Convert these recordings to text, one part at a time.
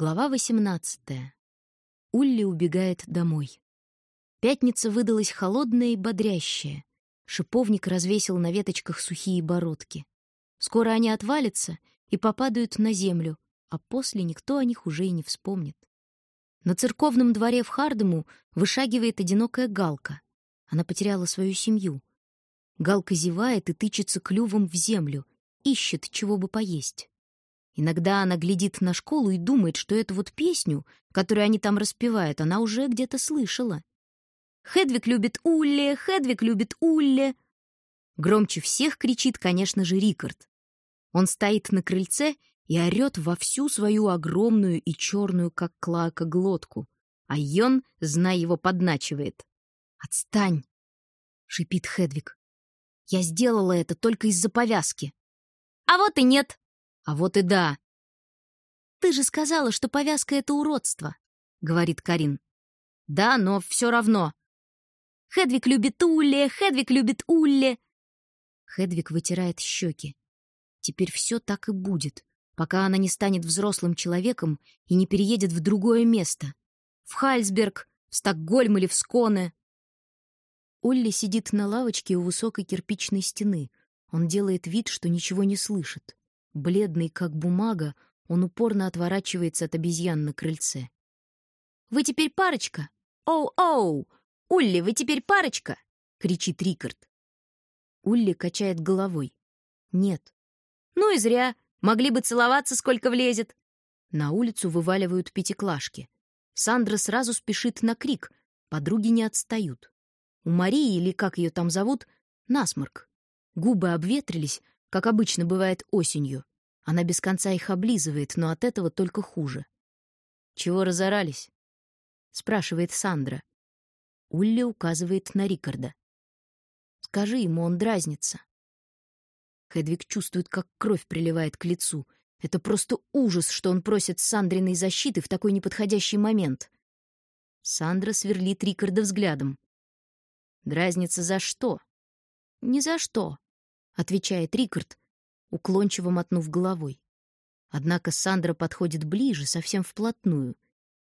Глава 18. Улли убегает домой. Пятница выдалась холодная и бодрящая. Шиповник развесил на веточках сухие бородки. Скоро они отвалятся и попадают на землю, а после никто о них уже и не вспомнит. На церковном дворе в Хардему вышагивает одинокая галка. Она потеряла свою семью. Галка зевает и тычется клювом в землю, ищет, чего бы поесть. Иногда она глядит на школу и думает, что эту вот песню, которую они там распевают, она уже где-то слышала. «Хедвиг любит Улле! Хедвиг любит Улле!» Громче всех кричит, конечно же, Рикард. Он стоит на крыльце и орёт во всю свою огромную и черную, как клака, глотку. А Йон, зная его, подначивает. «Отстань!» — шипит Хедвиг. «Я сделала это только из-за повязки». «А вот и нет!» А вот и да. Ты же сказала, что повязка — это уродство, — говорит Карин. Да, но все равно. Хедвиг любит Улле, Хедвиг любит Улле. Хедвиг вытирает щеки. Теперь все так и будет, пока она не станет взрослым человеком и не переедет в другое место. В Хальсберг, в Стокгольм или в Сконе. Улли сидит на лавочке у высокой кирпичной стены. Он делает вид, что ничего не слышит. Бледный, как бумага, он упорно отворачивается от обезьян на крыльце. «Вы теперь парочка? Оу-оу! Улли, вы теперь парочка!» — кричит Рикард. Улли качает головой. «Нет». «Ну и зря. Могли бы целоваться, сколько влезет». На улицу вываливают пятиклашки. Сандра сразу спешит на крик. Подруги не отстают. У Марии, или как ее там зовут, насморк. Губы обветрились, как обычно бывает осенью. Она без конца их облизывает, но от этого только хуже. «Чего разорались?» — спрашивает Сандра. Улли указывает на Рикарда. «Скажи ему, он дразнится». Хедвиг чувствует, как кровь приливает к лицу. Это просто ужас, что он просит Сандриной защиты в такой неподходящий момент. Сандра сверлит Рикарда взглядом. «Дразнится за что?» «Ни за что», отвечает Рикард, уклончиво мотнув головой. Однако Сандра подходит ближе, совсем вплотную.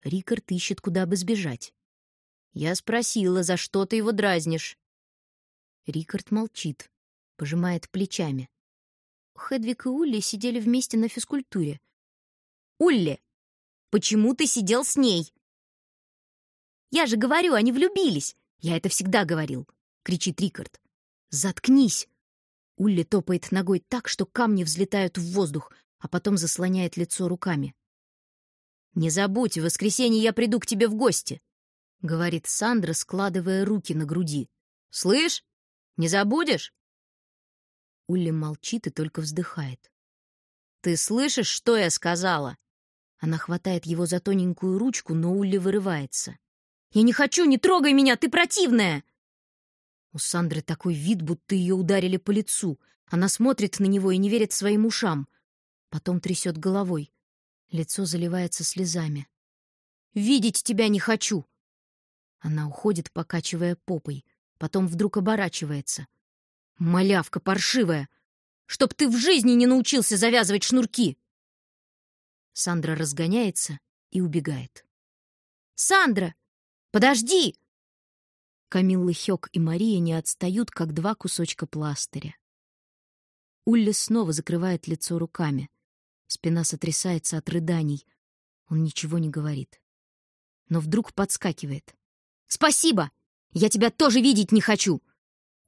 Рикард ищет, куда бы сбежать. Я спросила, за что ты его дразнишь? Рикард молчит, пожимает плечами. Хедвиг и Улли сидели вместе на физкультуре. «Улли, почему ты сидел с ней?» «Я же говорю, они влюбились!» «Я это всегда говорил!» — кричит Рикард. «Заткнись!» Улли топает ногой так, что камни взлетают в воздух, а потом заслоняет лицо руками. «Не забудь, в воскресенье я приду к тебе в гости», — говорит Сандра, складывая руки на груди. «Слышь, не забудешь?» Улли молчит и только вздыхает. «Ты слышишь, что я сказала?» Она хватает его за тоненькую ручку, но Улли вырывается. «Я не хочу, не трогай меня, ты противная!» У Сандры такой вид, будто ее ударили по лицу. Она смотрит на него и не верит своим ушам. Потом трясет головой. Лицо заливается слезами. «Видеть тебя не хочу!» Она уходит, покачивая попой. Потом вдруг оборачивается. «Малявка паршивая! Чтоб ты в жизни не научился завязывать шнурки!» Сандра разгоняется и убегает. «Сандра! Подожди!» Камилла Хёк и Мария не отстают, как два кусочка пластыря. Улли снова закрывает лицо руками. Спина сотрясается от рыданий. Он ничего не говорит. Но вдруг подскакивает. «Спасибо! Я тебя тоже видеть не хочу!»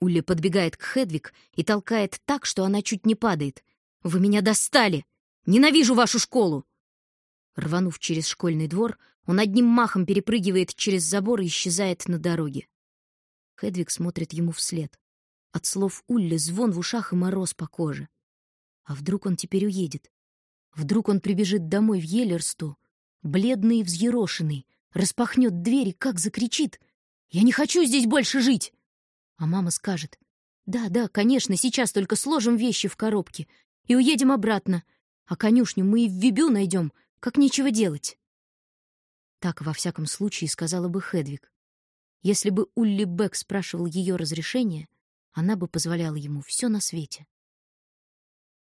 Улли подбегает к Хедвиг и толкает так, что она чуть не падает. «Вы меня достали! Ненавижу вашу школу!» Рванув через школьный двор, он одним махом перепрыгивает через забор и исчезает на дороге. Хедвиг смотрит ему вслед. От слов Улли звон в ушах и мороз по коже. А вдруг он теперь уедет? Вдруг он прибежит домой в Елерсту, бледный и взъерошенный, распахнет дверь и как закричит «Я не хочу здесь больше жить!» А мама скажет «Да, да, конечно, сейчас только сложим вещи в коробке и уедем обратно, а конюшню мы и в Вибю найдем, как нечего делать». Так, во всяком случае, сказала бы Хедвиг. Если бы Улли Бек спрашивал ее разрешения, она бы позволяла ему все на свете.